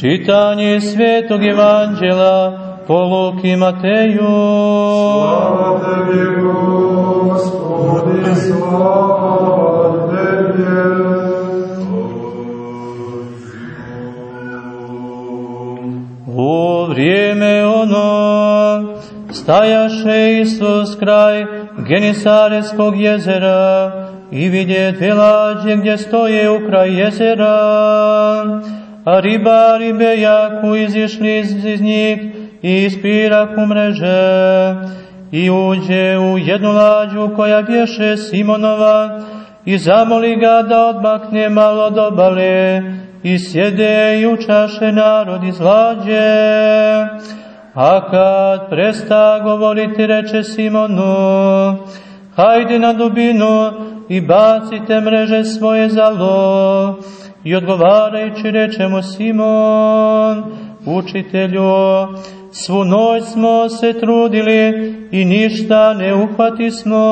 Čitanje svetog evanđela po Luki Mateju. Slava tebi, Gospodi, slava tebi. U vrijeme ono stajaše Isus kraj Genisareskog jezera i vidje dve lađe gdje stoje u kraj jezera, a ribari bejaku izišli iz, iz njih i ispiraku mreže i uđe u jednu lađu koja bješe Simonova i zamoli ga da odmakne malo do obale i sjede i učaše narod iz lađe. A kad presta govoriti, reče Simonu, hajde na dubinu i bacite mreže svoje za lov. I odgovarajući reče mu Simon, učitelju, svu noć smo se trudili i ništa ne uhvati smo,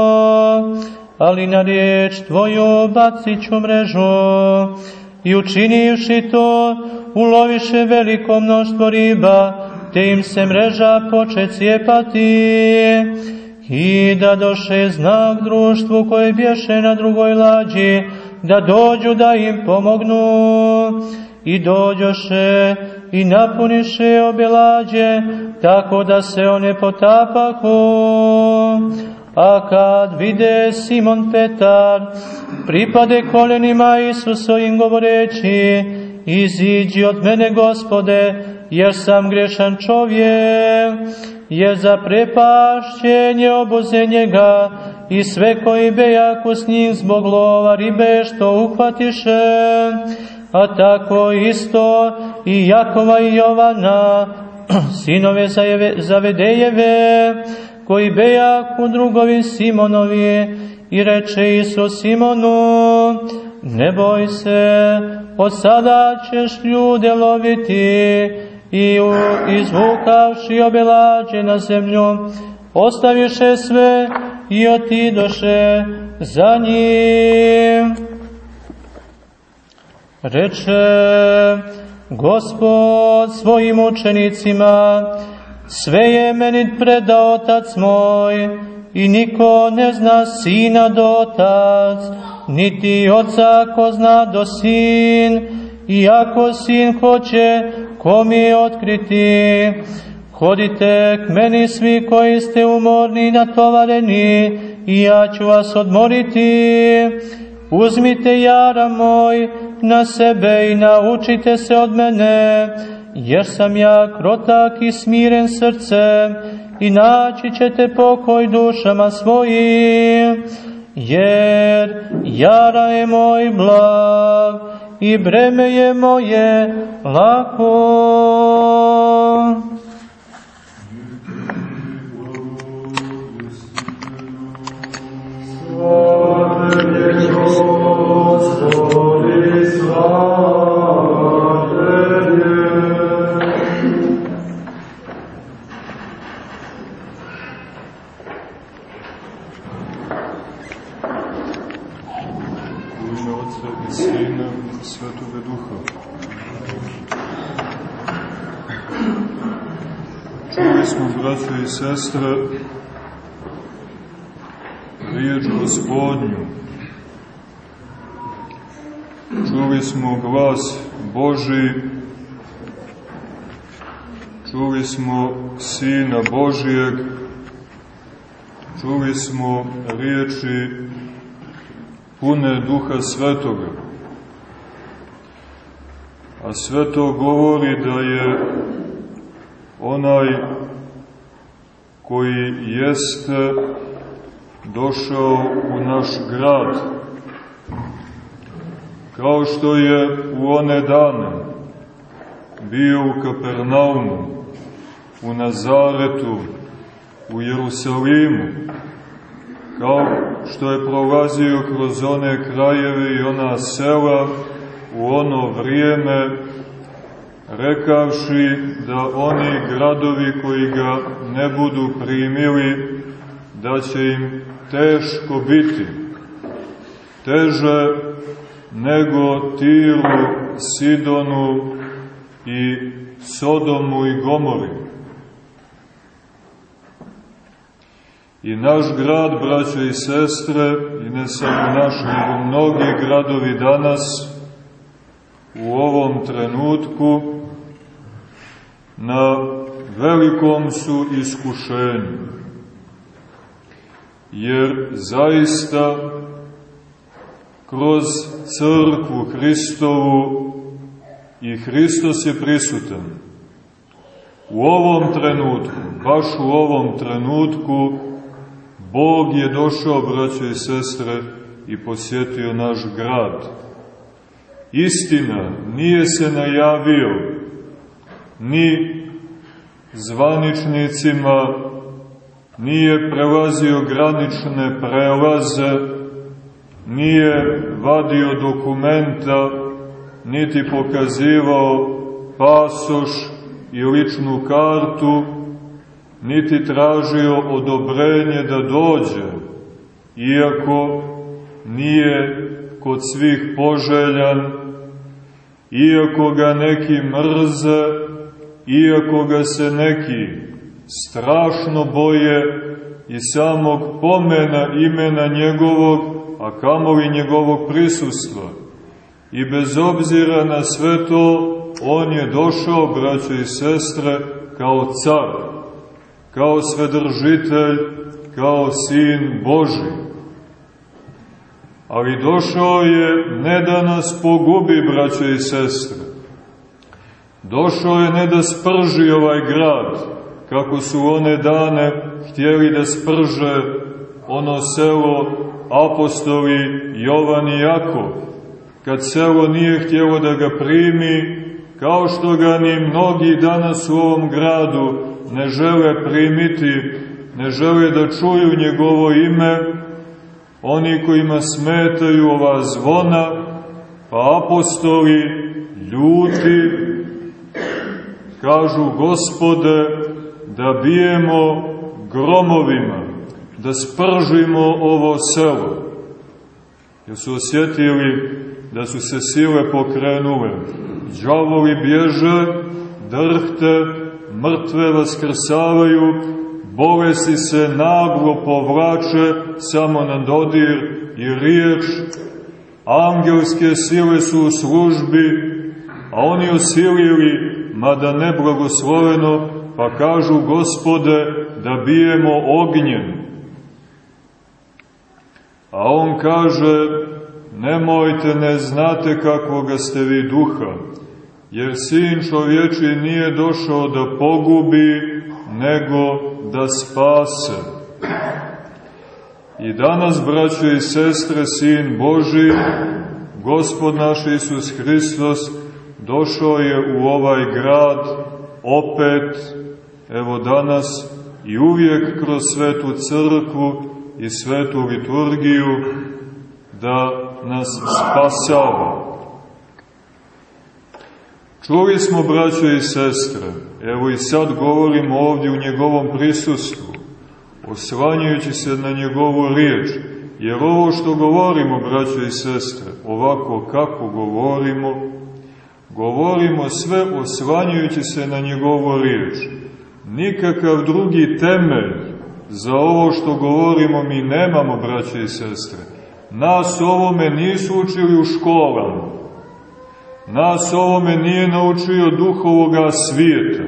ali na riječ tvoju bacit ću mrežu. I učinivši to, uloviše veliko mnoštvo riba, te im se mreža poče cijepati. I da doše znak društvu koje bješe na drugoj lađi, da dođu da im pomognu. I dođoše i napuniše obe lađe, tako da se one potapahu. A kad vide Simon Petar, pripade kolenima Isusovim govoreći, iziđi od mene, gospode, jer sam grešan čovjek, jer za prepašćenje oboze njega i sve koji bejako s njim zbog lova ribe što uhvatiše, a tako isto i Jakova i Jovana, sinove Zavedejeve, koji bejaku drugovi Simonovi, i reče Isus Simonu, ne boj se, od sada ćeš ljude loviti, i izvukavši obelađe na zemlju, ostaviše sve i otidoše za njim. Reče Gospod svojim učenicima, sve je meni predao Otac moj, i niko ne zna sina do Otac, niti oca ko zna do sin, i ako sin hoće, ko mi je otkriti, hodite k meni svi koji ste umorni i natovareni, i ja ću vas odmoriti. Uzmite jara moj na sebe i naučite se od mene, jer sam ja krotak i smiren srcem, i naći ćete pokoj dušama svojim, jer jara je moj blag i breme je moje lako. Slava tebi, Gospodi, slava smo, braće i sestre, riječ gospodnju. Čuli smo glas Boži, čuli smo Sina Božijeg, čuli smo riječi pune duha svetoga. A sve to govori da je onaj koji jeste došao u naš grad. Kao što je u one dane bio u Kapernaumu, u Nazaretu, u Jerusalimu, kao što je prolazio kroz one krajeve i ona sela u ono vrijeme, rekavši da oni gradovi koji ga ne budu primili, da će im teško biti, teže nego Tiru, Sidonu i Sodomu i Gomori. I naš grad, braćo i sestre, i ne samo naš, nego mnogi gradovi danas, u ovom trenutku, na velikom su iskušenju. Jer zaista kroz crkvu Hristovu i Hristos je prisutan. U ovom trenutku, baš u ovom trenutku, Bog je došao, braćo i sestre, i posjetio naš grad. Istina, nije se najavio ni zvaničnicima, nije prelazio granične prelaze, nije vadio dokumenta, niti pokazivao pasoš i ličnu kartu, niti tražio odobrenje da dođe, iako nije kod svih poželjan, iako ga neki mrze, iako ga se neki strašno boje i samog pomena imena njegovog, a kamoli njegovog prisustva. I bez obzira na sve to, on je došao, braćo i sestre, kao car, kao svedržitelj, kao sin Boži. Ali došao je ne da nas pogubi, braćo i sestre. Došao je ne da sprži ovaj grad, kako su one dane htjeli da sprže ono selo apostoli Jovan i Jakov, kad selo nije htjelo da ga primi, kao što ga ni mnogi danas u ovom gradu ne žele primiti, ne žele da čuju njegovo ime, oni kojima smetaju ova zvona, pa apostoli, ljuti, kažu, gospode, da bijemo gromovima, da spržimo ovo selo. Jer su osjetili da su se sile pokrenule. Đavovi bježe, drhte, mrtve vaskrsavaju, bolesti se naglo povlače samo na dodir i riječ, angelske sile su u službi, a oni osilili, mada neblagosloveno, pa kažu gospode da bijemo ognjem. A on kaže, nemojte, ne znate kakvoga ste vi duha, jer sin čovječi nije došao da pogubi, nego da spase. I danas, braćo i sestre, sin Boži, Gospod naš Isus Hristos, došao je u ovaj grad opet, evo danas, i uvijek kroz svetu crkvu i svetu liturgiju, da nas spasava. Čuli smo, braćo i sestre, evo i sad govorimo ovdje u njegovom prisustvu, oslanjujući se na njegovu riječ, jer ovo što govorimo, braćo i sestre, ovako kako govorimo, govorimo sve oslanjujući se na njegovu riječ. Nikakav drugi temelj za ovo što govorimo mi nemamo, braćo i sestre. Nas ovome nisu učili u školama. Nas ovome nije naučio duhovoga svijeta.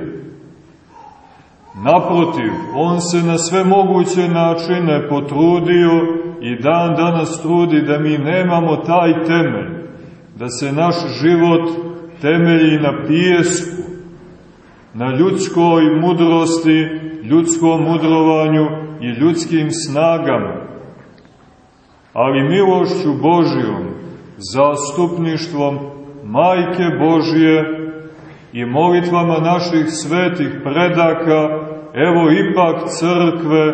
Naprotiv, on se na sve moguće načine potrudio i dan danas trudi da mi nemamo taj temelj, da se naš život temelji na pijesku, na ljudskoj mudrosti, ljudskom mudrovanju i ljudskim snagama. Ali milošću Božijom, zastupništvom Majke Božije i molitvama naših svetih predaka, evo ipak crkve,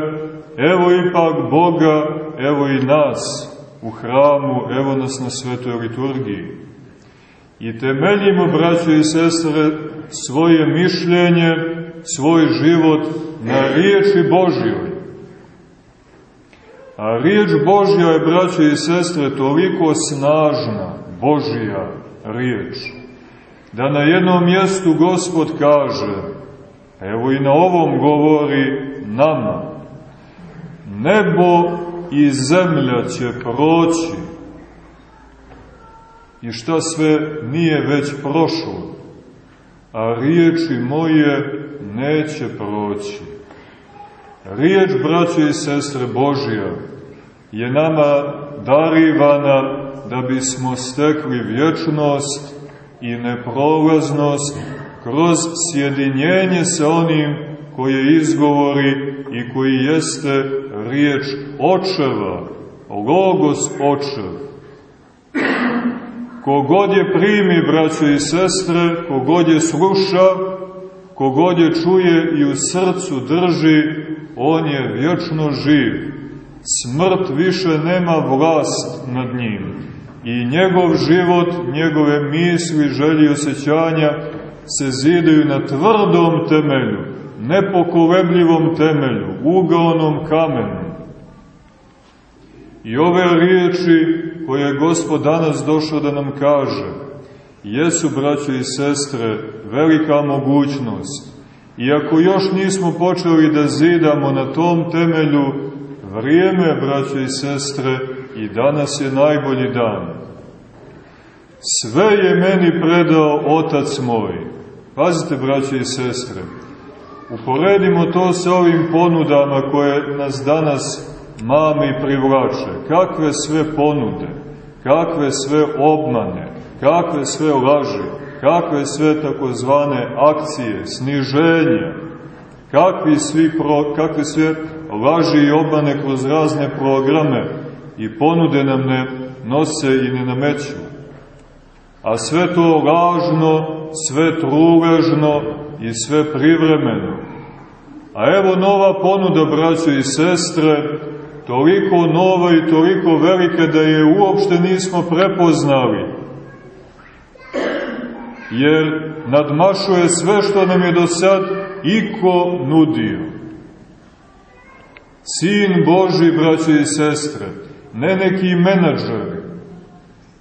evo ipak Boga, evo i nas u hramu, evo nas na svetoj liturgiji. I temeljimo, braćo i sestre, svoje mišljenje, svoj život na riječi Božjoj. A riječ Božja je, braćo i sestre, toliko snažna, Božja riječ, da na jednom mjestu Gospod kaže, evo i na ovom govori nama, nebo i zemlja će proći, i šta sve nije već prošlo, a riječi moje neće proći. Riječ, braćo i sestre Božija, je nama darivana da bismo stekli vječnost i neprolaznost kroz sjedinjenje sa onim koje izgovori i koji jeste riječ očeva, logos očeva. Kogod je primi, braćo i sestre, kogod je sluša, kogod je čuje i u srcu drži, on je vječno živ. Smrt više nema vlast nad njim. I njegov život, njegove misli, želje i osjećanja se zidaju na tvrdom temelju, nepokolebljivom temelju, ugaonom kamenu. I ove riječi koje je Gospod danas došao da nam kaže, jesu, braćo i sestre, velika mogućnost. I ako još nismo počeli da zidamo na tom temelju, vrijeme, braćo i sestre, i danas je najbolji dan. Sve je meni predao Otac moj. Pazite, braćo i sestre, uporedimo to sa ovim ponudama koje nas danas mame i privlače. Kakve sve ponude, kakve sve obmane, kakve sve laži, kakve sve takozvane akcije, sniženja, kakvi, svi pro, kakve sve laži i obmane kroz razne programe i ponude nam ne nose i ne nameću. A sve to lažno, sve truležno i sve privremeno. A evo nova ponuda, braćo i sestre, toliko nova i toliko velika da je uopšte nismo prepoznali. Jer nadmašuje sve što nam je do sad iko nudio. Sin Boži, braće i sestre, ne neki menadžeri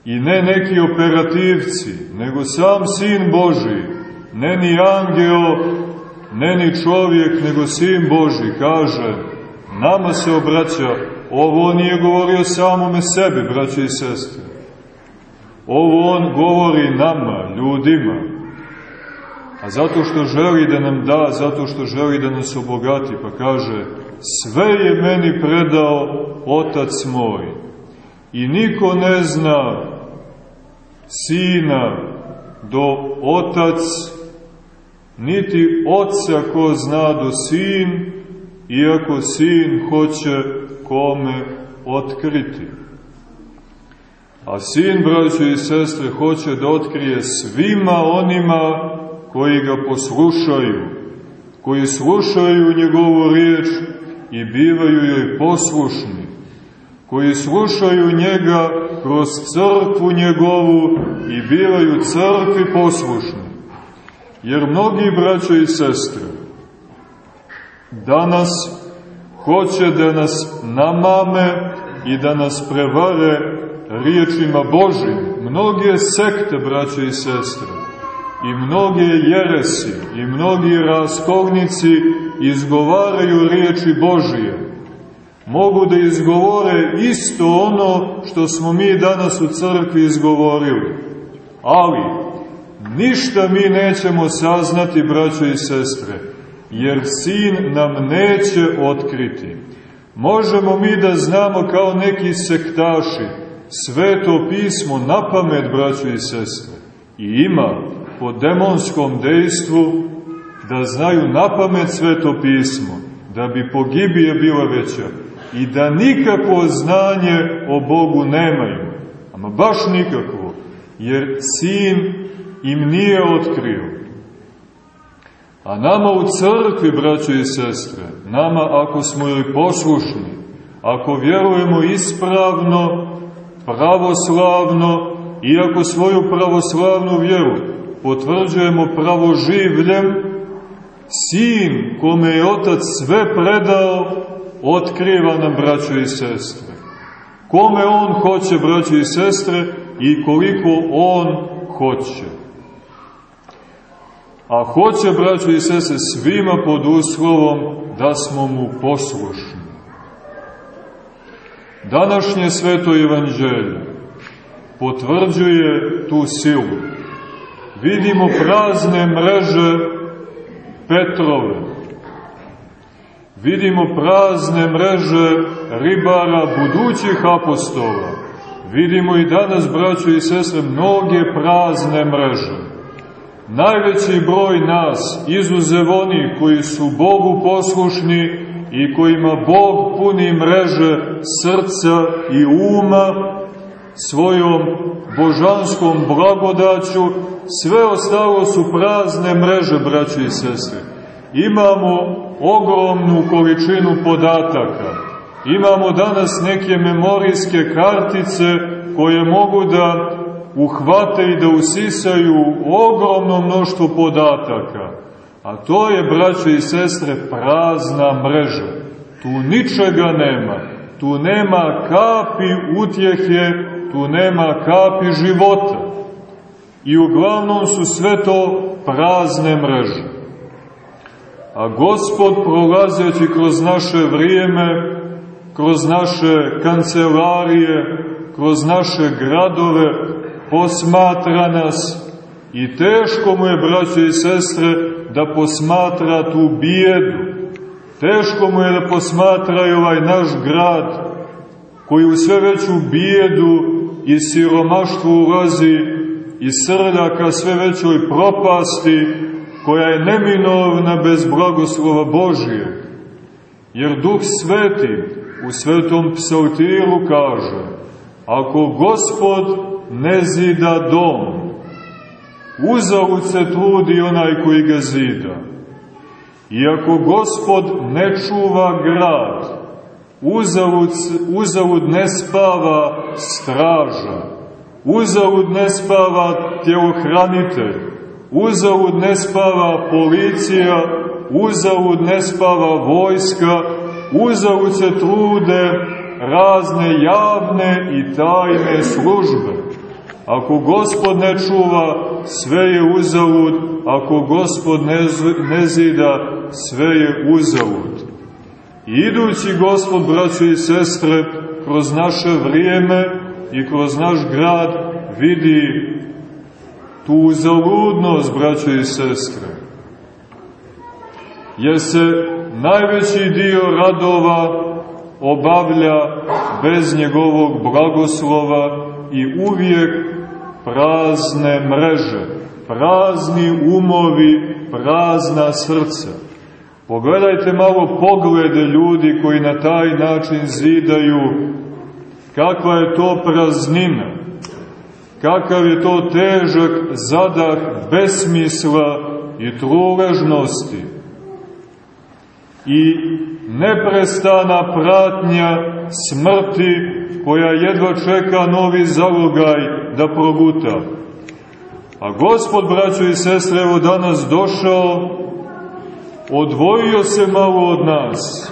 i ne neki operativci, nego sam Sin Boži, ne ni angel, ne ni čovjek, nego Sin Boži, kaže, nama se obraća, ovo nije govorio samome sebi, braće i sestre. Ovo on govori nama, ljudima. A zato što želi da nam da, zato što želi da nas obogati, pa kaže, sve je meni predao Otac moj. I niko ne zna Sina do Otac, niti Otca ko zna do Sin, iako sin hoće kome otkriti. A sin, braćo i sestre, hoće da otkrije svima onima koji ga poslušaju, koji slušaju njegovu riječ i bivaju joj poslušni, koji slušaju njega kroz crkvu njegovu i bivaju crkvi poslušni. Jer mnogi braćo i sestre, danas hoće da nas namame i da nas prevare riječima Božim. Mnoge sekte, braće i sestre, i mnoge jeresi, i mnogi raskovnici izgovaraju riječi Božije. Mogu da izgovore isto ono što smo mi danas u crkvi izgovorili. Ali, ništa mi nećemo saznati, braćo i sestre, jer sin nam neće otkriti. Možemo mi da znamo kao neki sektaši sveto pismo na pamet, braćo i sestre. I ima po demonskom dejstvu da znaju na pamet sveto pismo, da bi pogibije bila veća i da nikakvo znanje o Bogu nemaju. Ama baš nikakvo, jer sin im nije otkrio. A nama u crkvi, braćo i sestre, nama ako smo joj poslušni, ako vjerujemo ispravno, pravoslavno, ako svoju pravoslavnu vjeru potvrđujemo pravoživljem, sin kome je otac sve predao, otkriva nam, braćo i sestre. Kome on hoće, braćo i sestre, i koliko on hoće. A hoće, braćo i sese, svima pod uslovom da smo mu poslušni. Današnje sveto evanđelje potvrđuje tu silu. Vidimo prazne mreže Petrove. Vidimo prazne mreže ribara budućih apostola. Vidimo i danas, braćo i sestre, mnoge prazne mreže. Najveći broj nas, izuzev oni koji su Bogu poslušni i kojima Bog puni mreže srca i uma, svojom božanskom blagodaću, sve ostalo su prazne mreže, braći i sestre. Imamo ogromnu količinu podataka. Imamo danas neke memorijske kartice koje mogu da uhvate i da usisaju ogromno mnoštvo podataka. A to je, braćo i sestre, prazna mreža. Tu ničega nema. Tu nema kapi utjehe tu nema kapi života. I uglavnom su sve to prazne mreže. A Gospod prolazeći kroz naše vrijeme, kroz naše kancelarije, kroz naše gradove, posmatra nas i teško mu je, braće i sestre, da posmatra tu bijedu. Teško mu je da posmatra i ovaj naš grad, koji u sve veću bijedu i siromaštvu ulazi i srljaka sve većoj propasti koja je neminovna bez blagoslova Božije. Jer Duh Sveti u svetom psaltiru kaže Ako Gospod ne zida dom, uzavut se trudi onaj koji ga zida. I ako Gospod ne čuva grad, uzavud, uzavud ne spava straža, uzavud ne spava tjelohranitelj, uzavud ne spava policija, uzavud ne spava vojska, uzavud se trude razne javne i tajne službe. Ako gospod ne čuva, sve je uzavud, ako gospod ne, zida, sve je uzavud. Idući gospod, braćo i sestre, kroz naše vrijeme i kroz naš grad vidi tu zaludnost, braćo i sestre. Jer se najveći dio radova obavlja bez njegovog blagoslova i uvijek prazne mreže, prazni umovi, prazna srca. Pogledajte malo poglede ljudi koji na taj način zidaju. Kakva je to praznina, kakav je to težak zadah besmisla i truležnosti? I neprestana pratnja smrti koja jedva čeka novi zalogaj da proguta. A gospod, braćo i sestre, evo danas došao odvojio se malo od nas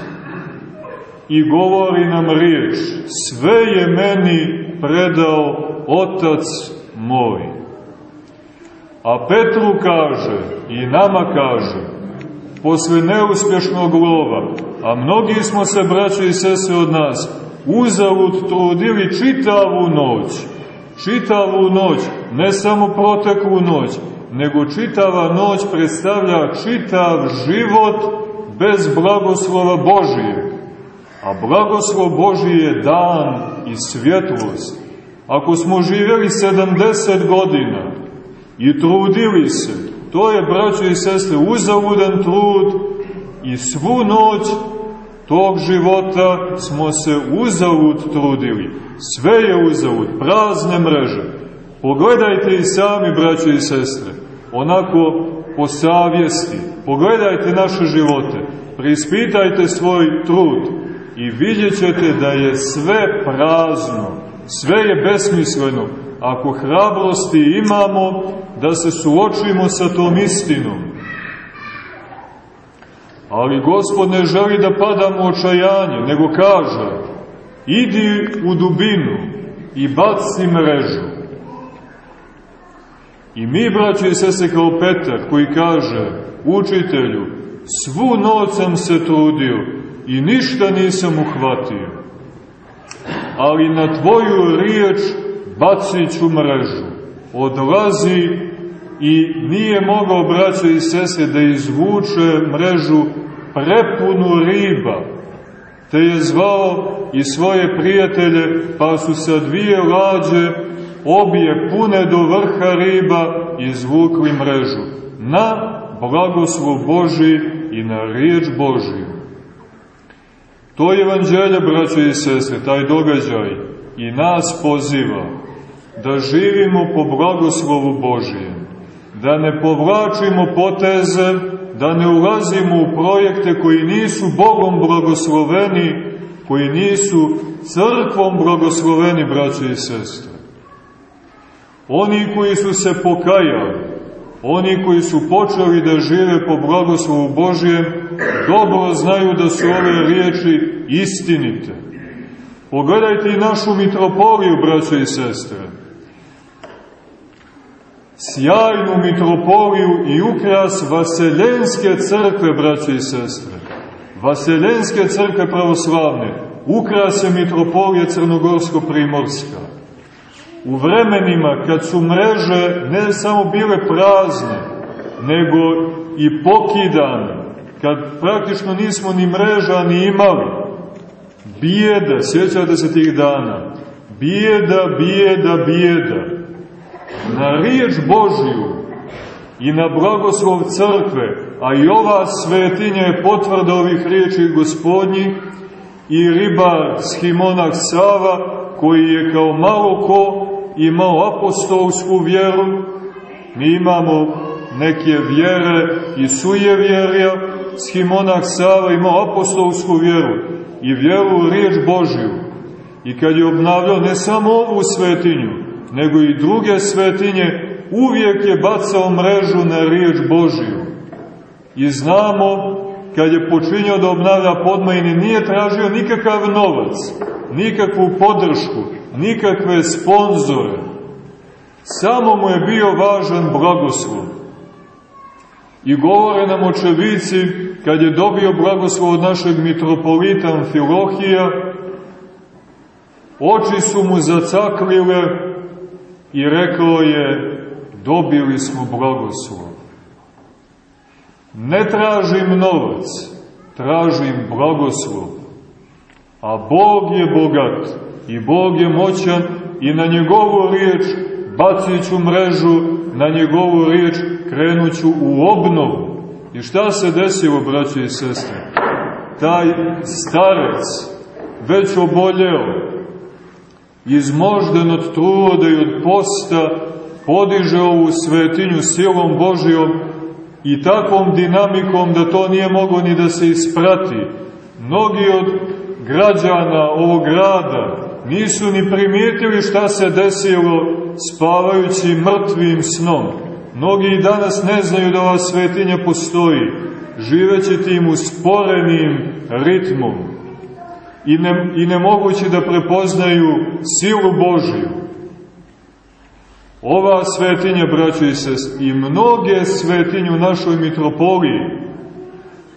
i govori nam riječ, sve je meni predao Otac moj. A Petru kaže i nama kaže, posle neuspješnog lova, a mnogi smo se, braće i sese od nas, uzavut trudili čitavu noć, čitavu noć, ne samo proteklu noć, nego čitava noć predstavlja čitav život bez blagoslova Božije. A blagoslov Božije je dan i svjetlost. Ako smo živjeli 70 godina i trudili se, to je, braćo i sestre, uzavudan trud i svu noć tog života smo se uzavud trudili. Sve je uzavud, prazne mreže. Pogledajte i sami, braćo i sestre, onako po savjesti, pogledajte naše živote, prispitajte svoj trud i vidjet da je sve prazno, sve je besmisleno, ako hrabrosti imamo da se suočimo sa tom istinom. Ali Gospod ne želi da padamo u očajanje, nego kaže, idi u dubinu i baci mrežu I mi, braći i sese, kao Petar, koji kaže, učitelju, svu noć sam se trudio i ništa nisam uhvatio, ali na tvoju riječ bacit ću mrežu. Odlazi i nije mogao, braćo i sese, da izvuče mrežu prepunu riba, te je zvao i svoje prijatelje, pa su sa dvije lađe, obje pune do vrha riba, izvukli mrežu. Na blagoslov Boži i na riječ Božiju. To je evanđelje, braćo i sestre, taj događaj i nas poziva da živimo po blagoslovu Božijem, da ne povlačimo poteze, da ne ulazimo u projekte koji nisu Bogom blagosloveni, koji nisu crkvom blagosloveni, braćo i sestre. Oni koji su se pokajali, oni koji su počeli da žive po blagoslovu Božijem, dobro znaju da su ove riječi istinite. Pogledajte i našu mitropoliju, braćo i sestre. Sjajnu mitropoliju i ukras Vaseljenske crkve, braćo i sestre. Vaseljenske crkve pravoslavne, ukrase mitropolije Crnogorsko-Primorska. U vremenima kad su mreže ne samo bile prazne, nego i pokidane, kad praktično nismo ni mreža ni imali, bijeda, sjećate se tih dana, bijeda, bijeda, bijeda, na riječ Božiju i na blagoslov crkve, a i ova svetinja je potvrda ovih riječi gospodnjih, i ribar Schimonak Sava, koji je kao malo ko imao apostolsku vjeru, mi imamo neke vjere i sujevjerja, Schimonak Sava imao apostolsku vjeru i vjeru u riječ Božju. I kad je obnavljao ne samo ovu svetinju, nego i druge svetinje, uvijek je bacao mrežu na riječ Božju. I znamo, kad je počinio da obnavlja podmajine, nije tražio nikakav novac, nikakvu podršku, nikakve sponzore. Samo mu je bio važan blagoslov. I govore nam očevici, kad je dobio blagoslov od našeg mitropolita Amfilohija, oči su mu zacaklile i rekao je, dobili smo blagoslov. Ne tražim novac, tražim blagoslov. A Bog je bogat i Bog je moćan i na njegovu riječ bacit ću mrežu, na njegovu riječ krenuću u obnovu. I šta se desilo, braće i sestre? Taj starec, već oboljeo, izmožden od truda i od posta, podiže ovu svetinju silom Božijom i takvom dinamikom da to nije mogo ni da se isprati. Mnogi od građana ovog grada nisu ni primijetili šta se desilo spavajući mrtvim snom. Mnogi i danas ne znaju da ova svetinja postoji, živeći tim usporenim ritmom i, ne, i ne mogući da prepoznaju silu Božiju. Ova svetinja, braćo i sest, i mnoge svetinje u našoj mitropoliji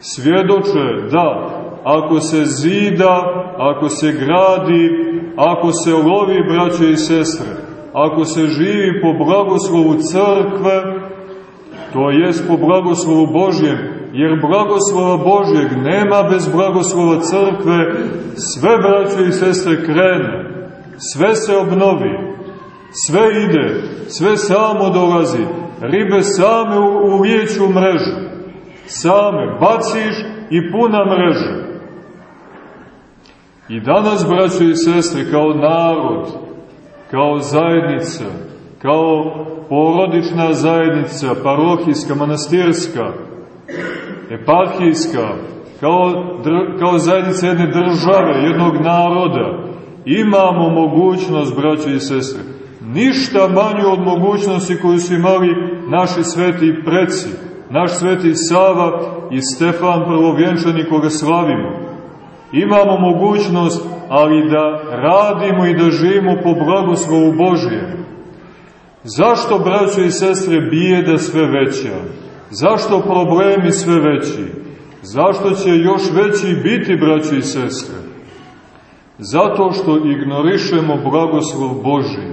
svjedoče da ako se zida, ako se gradi, ako se lovi, braćo i sestre, ako se živi po blagoslovu crkve, to jest po blagoslovu Božjem, jer blagoslova Božjeg nema bez blagoslova crkve, sve, braćo i sestre, krene, sve se obnovi, sve ide, sve samo dolazi, ribe same ulijeću mrežu, same baciš i puna mreža. I danas, braćo i sestre, kao narod, kao zajednica, kao porodična zajednica, parohijska, manastirska, eparhijska, kao, kao zajednica jedne države, jednog naroda, imamo mogućnost, braćo i sestre, ništa manju od mogućnosti koju su imali naši sveti preci, naš sveti Sava i Stefan prvovjenčani koga slavimo imamo mogućnost, ali da radimo i da živimo po blagoslovu Božije. Zašto, braćo i sestre, bijeda sve veća? Zašto problemi sve veći? Zašto će još veći biti, braćo i sestre? Zato što ignorišemo blagoslov Boži,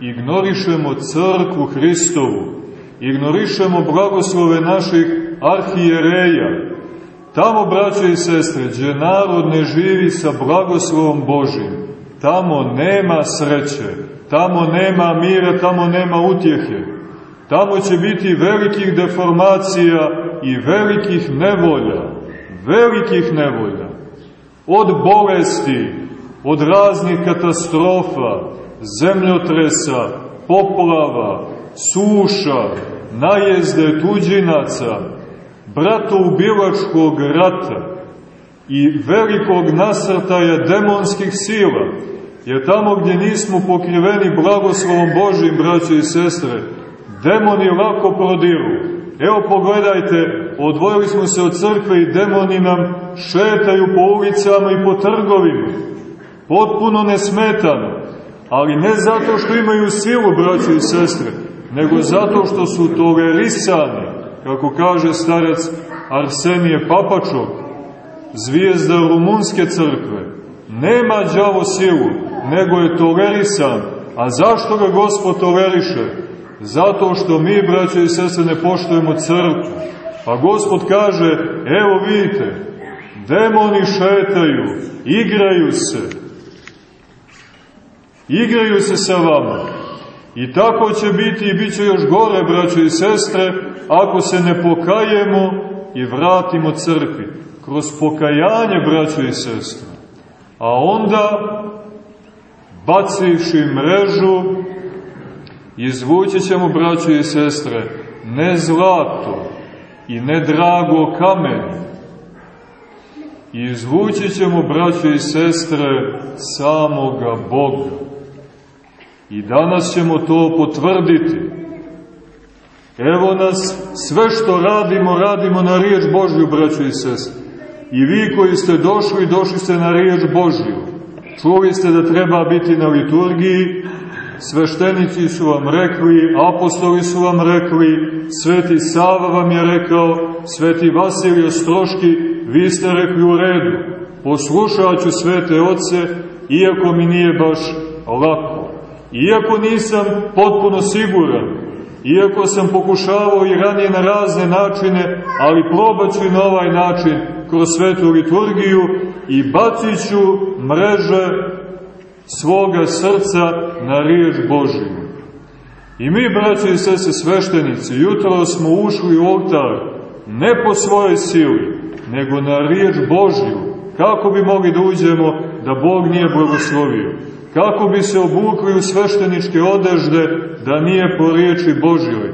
ignorišemo crkvu Hristovu, ignorišemo blagoslove naših arhijereja. Tamo, braćo i sestre, gdje narod ne živi sa blagoslovom Božim, tamo nema sreće, tamo nema mira, tamo nema utjehe. Tamo će biti velikih deformacija i velikih nevolja, velikih nevolja. Od bolesti, od raznih katastrofa, zemljotresa, poplava, suša, najezde tuđinaca, bratoubilačkog rata i velikog nasrtaja demonskih sila, jer tamo gdje nismo pokriveni blagoslovom Božim, braće i sestre, demoni lako prodiru. Evo pogledajte, odvojili smo se od crkve i demoni nam šetaju po ulicama i po trgovima. Potpuno nesmetano. Ali ne zato što imaju silu, braće i sestre, nego zato što su tolerisani, kako kaže starec Arsenije Papačov, zvijezda rumunske crkve. Nema đavo silu, nego je tolerisan. A zašto ga Gospod toleriše? Zato što mi, braće i sestre, ne poštujemo crkvu. Pa Gospod kaže, evo vidite, demoni šetaju, igraju se, igraju se sa vama. I tako će biti i bit će još gore, braćo i sestre, ako se ne pokajemo i vratimo crkvi. Kroz pokajanje, braćo i sestre. A onda, bacivši mrežu, izvući ćemo, braćo i sestre, ne zlato i ne drago kamen, izvući ćemo, braćo i sestre, samoga Boga. I danas ćemo to potvrditi. Evo nas, sve što radimo, radimo na riječ Božju, braćo i sestre. I vi koji ste došli, došli ste na riječ Božju. Čuli ste da treba biti na liturgiji, sveštenici su vam rekli, apostoli su vam rekli, sveti Sava vam je rekao, sveti Vasilij Ostroški, vi ste rekli u redu. Poslušat ću svete oce, iako mi nije baš lako. Iako nisam potpuno siguran, iako sam pokušavao i ranije na razne načine, ali probat ću na ovaj način kroz svetu liturgiju i bacit ću mreže svoga srca na riječ Božiju. I mi, braći i sese sveštenici, jutro smo ušli u oltar ne po svojoj sili, nego na riječ Božiju. Kako bi mogli da uđemo da Bog nije blagoslovio? Kako bi se obukli u svešteničke odežde da nije po riječi Božjoj?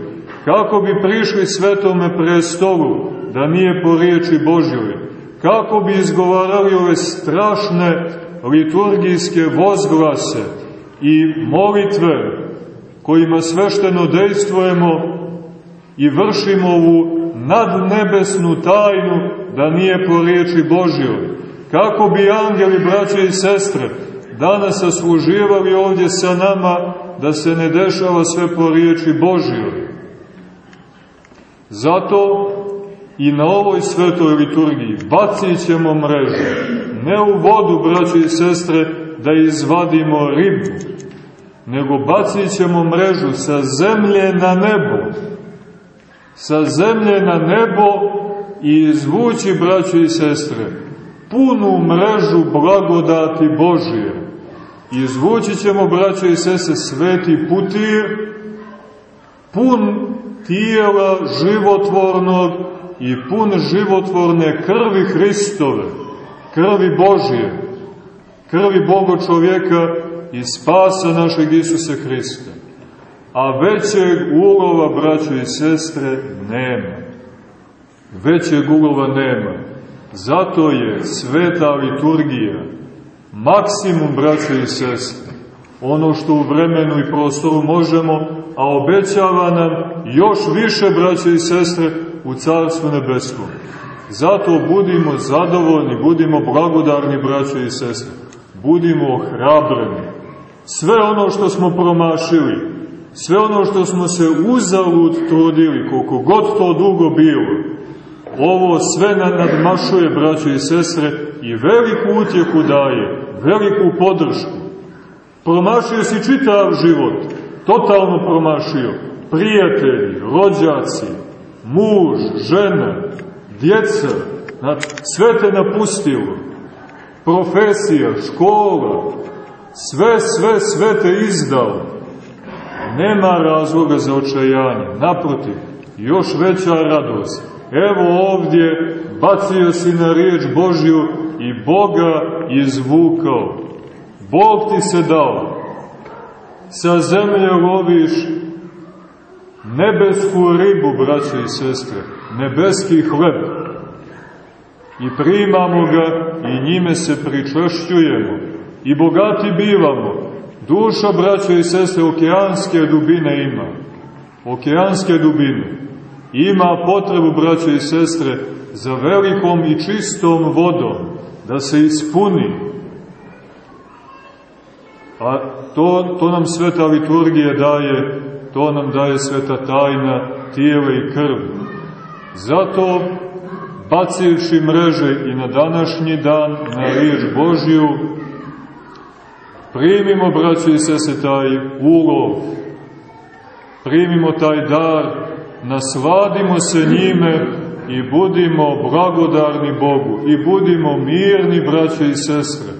Kako bi prišli svetome prestolu da nije po riječi Božjoj? Kako bi izgovarali ove strašne liturgijske vozglase i molitve kojima svešteno dejstvujemo i vršimo ovu nadnebesnu tajnu da nije po riječi Božjoj. Kako bi angeli, braće i sestre, danas sasluživali ovdje sa nama da se ne dešava sve po riječi Božjoj. Zato i na ovoj svetoj liturgiji bacit ćemo mrežu, ne u vodu, braći i sestre, da izvadimo ribu, nego bacit ćemo mrežu sa zemlje na nebo, sa zemlje na nebo i izvući, braći i sestre, punu mrežu blagodati Božije. Izvući ćemo, braći i sestre, sveti putir, pun tijela životvornog i pun životvorne krvi Hristove, krvi Božije, krvi Boga čovjeka i spasa našeg Isusa Hrista. A većeg ulova, braćo i sestre, nema. Većeg ulova nema. Zato je sveta liturgija maksimum, braćo i sestre, ono što u vremenu i prostoru možemo, a obećava nam još više, braćo i sestre, u Carstvu Nebeskom. Zato budimo zadovoljni, budimo blagodarni, braćo i sestre. Budimo ohrabreni. Sve ono što smo promašili, sve ono što smo se uzalud trudili, koliko god to dugo bilo, ovo sve nadmašuje, braćo i sestre, i veliku utjehu daje, veliku podršku. Promašio si čitav život, totalno promašio. Prijatelji, rođaci, muž, žena, djeca, sve te napustilo. Profesija, škola, sve, sve, sve te izdao. Nema razloga za očajanje. Naprotiv, još veća radost. Evo ovdje bacio si na riječ Božju i Boga izvukao. Bog ti se dao. Sa zemlje loviš nebesku ribu, braće i sestre, nebeski hleb. I primamo ga i njime se pričešćujemo. I bogati bivamo. Duša, braće i sestre, okeanske dubine ima. Okeanske dubine. Ima potrebu, braće i sestre, za velikom i čistom vodom, da se ispuni. A to, to nam sveta liturgija daje, to nam daje sveta tajna tijela i krv. Zato, bacivši mreže i na današnji dan, na riječ Božju, primimo, braće i sese, taj ulov, primimo taj dar, nasladimo se njime i budimo blagodarni Bogu i budimo mirni, braće i sestre.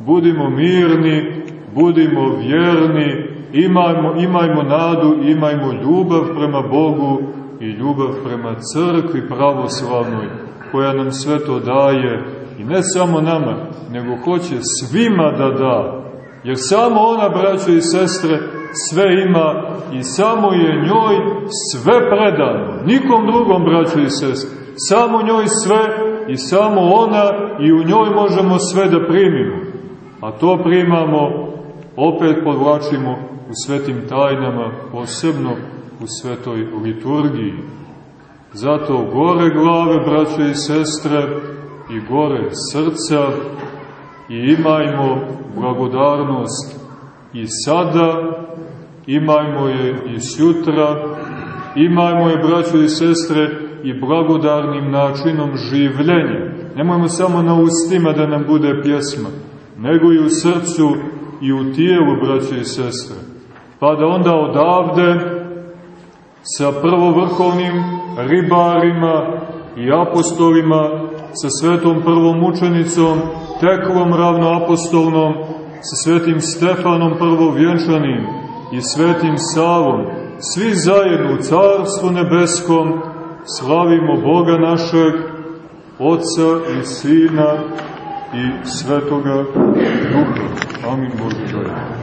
Budimo mirni, budimo vjerni, imajmo, imajmo nadu, imajmo ljubav prema Bogu i ljubav prema crkvi pravoslavnoj, koja nam sve to daje i ne samo nama, nego hoće svima da da. Jer samo ona, braćo i sestre, sve ima i samo je njoj sve predano. Nikom drugom, braćo i sestre. Samo njoj sve i samo ona i u njoj možemo sve da primimo. A to primamo, opet podvlačimo u svetim tajnama, posebno u svetoj liturgiji. Zato gore glave, braćo i sestre, i gore srca, i imajmo blagodarnost i sada imajmo je i sutra, imajmo je, braćo i sestre, i blagodarnim načinom življenja. Nemojmo samo na ustima da nam bude pjesma, nego i u srcu i u tijelu, braćo i sestre. Pa da onda odavde sa prvovrhovnim ribarima i apostolima, sa svetom prvom mučenicom, teklom ravnoapostolnom, sa svetim Stefanom prvovjenčanim, i svetim Savom, svi zajedno u Carstvu nebeskom, slavimo Boga našeg, Otca i Sina i Svetoga Duha. Amin Bože.